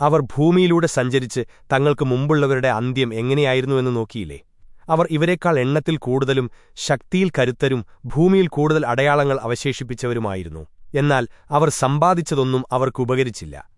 അവർ ഭൂമിയിലൂടെ സഞ്ചരിച്ച് തങ്ങൾക്ക് മുമ്പുള്ളവരുടെ അന്ത്യം എങ്ങനെയായിരുന്നുവെന്ന് നോക്കിയില്ലേ? അവർ ഇവരെക്കാൾ എണ്ണത്തിൽ കൂടുതലും ശക്തിയിൽ കരുത്തരും ഭൂമിയിൽ കൂടുതൽ അടയാളങ്ങൾ അവശേഷിപ്പിച്ചവരുമായിരുന്നു. എന്നാൽ അവർ സമ്പാദിച്ചതൊന്നും അവർക്കുപകരിച്ചില്ല